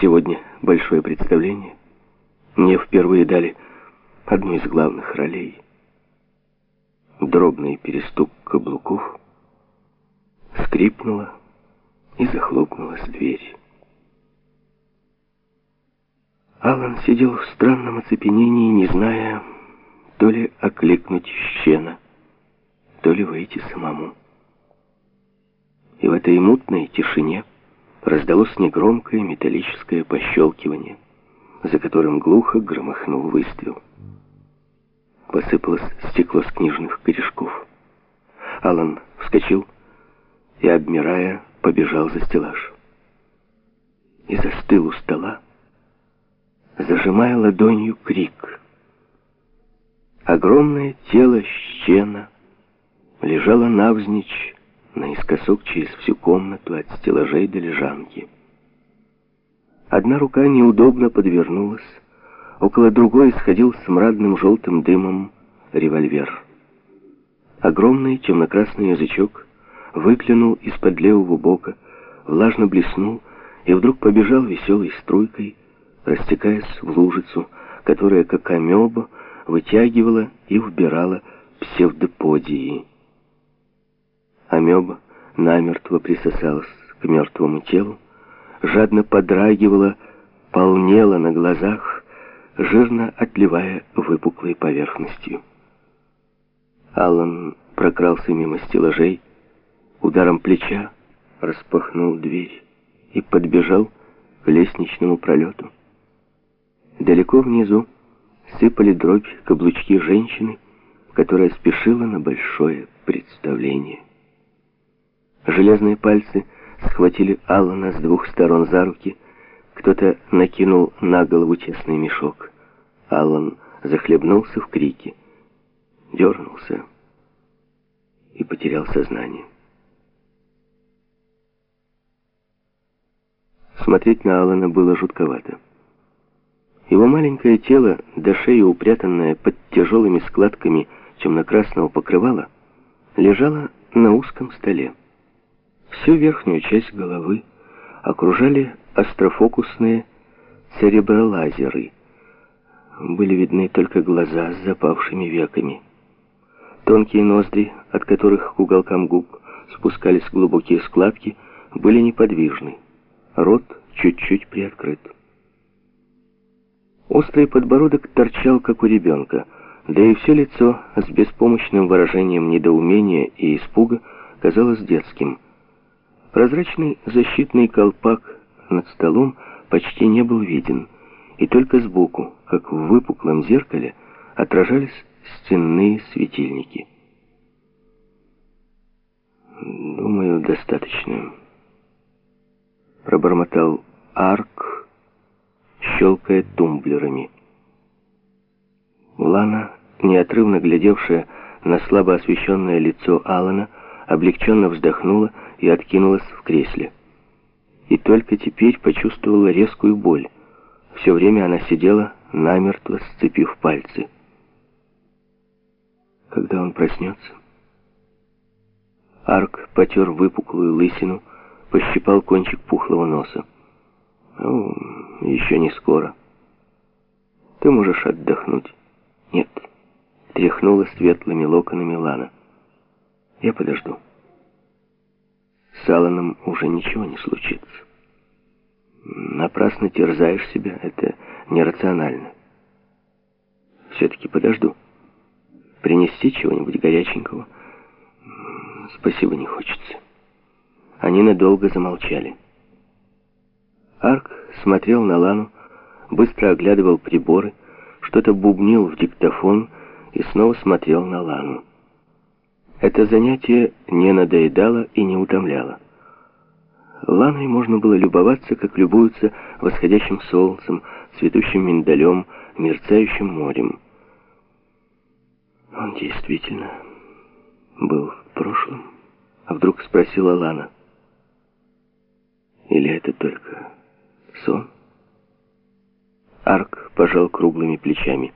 Сегодня большое представление. Мне впервые дали одну из главных ролей. Дробный перестук каблуков скрипнула и захлопнулась дверь. Алан сидел в странном оцепенении, не зная, то ли окликнуть щена, то ли выйти самому. И в этой мутной тишине раздалось негромкое металлическое пощелкивание, за которым глухо громыхнул выстрел. Посыпалось стекло с книжных корешков. Алан вскочил и, обмирая, побежал за стеллаж. И застыл у стола, зажимая ладонью крик. Огромное тело щена лежало навзничь наискосок через всю комнату от стеллажей до лежанки. Одна рука неудобно подвернулась, около другой исходил смрадным желтым дымом револьвер. Огромный темно-красный язычок выглянул из-под левого бока, влажно блеснул и вдруг побежал веселой струйкой, растекаясь в лужицу, которая, как амеба, вытягивала и вбирала псевдоподии. Амеба намертво присосалась к мертвому телу, жадно подрагивала, полнела на глазах, жирно отливая выпуклой поверхностью. Аллан прокрался мимо стеллажей, ударом плеча распахнул дверь и подбежал к лестничному пролету. Далеко внизу сыпали дробь каблучки женщины, которая спешила на большое представление. Железные пальцы схватили Аллана с двух сторон за руки, кто-то накинул на голову тесный мешок. Аллан захлебнулся в крике, дернулся и потерял сознание. Смотреть на Алана было жутковато. Его маленькое тело, до шеи упрятанное под тяжелыми складками темно-красного покрывала, лежало на узком столе. Всю верхнюю часть головы окружали астрофокусные церебролазеры. Были видны только глаза с запавшими веками. Тонкие ноздри, от которых к уголкам губ спускались глубокие складки, были неподвижны. Рот чуть-чуть приоткрыт. Острый подбородок торчал, как у ребенка, да и все лицо с беспомощным выражением недоумения и испуга казалось детским. Прозрачный защитный колпак над столом почти не был виден, и только сбоку, как в выпуклом зеркале, отражались стенные светильники. «Думаю, достаточно», — пробормотал Арк, щелкая тумблерами. Лана, неотрывно глядевшая на слабо освещенное лицо Алана, облегченно вздохнула и откинулась в кресле. И только теперь почувствовала резкую боль. Все время она сидела, намертво сцепив пальцы. Когда он проснется? Арк потер выпуклую лысину, пощипал кончик пухлого носа. Ну, еще не скоро. Ты можешь отдохнуть. Нет. Тряхнула светлыми локонами Лана. Я подожду. Алланом уже ничего не случится. Напрасно терзаешь себя, это нерационально. Все-таки подожду. Принести чего-нибудь горяченького? Спасибо, не хочется. Они надолго замолчали. Арк смотрел на Лану, быстро оглядывал приборы, что-то бубнил в диктофон и снова смотрел на Лану. Это занятие не надоедало и не утомляло. Ланой можно было любоваться, как любуются восходящим солнцем, цветущим миндалем, мерцающим морем. Он действительно был в прошлом. А вдруг спросила Лана. Или это только сон? Арк пожал круглыми плечами.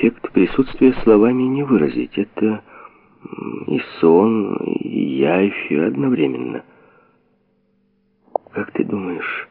Эффект присутствия словами не выразить. Это и сон, и явь одновременно. Как ты думаешь,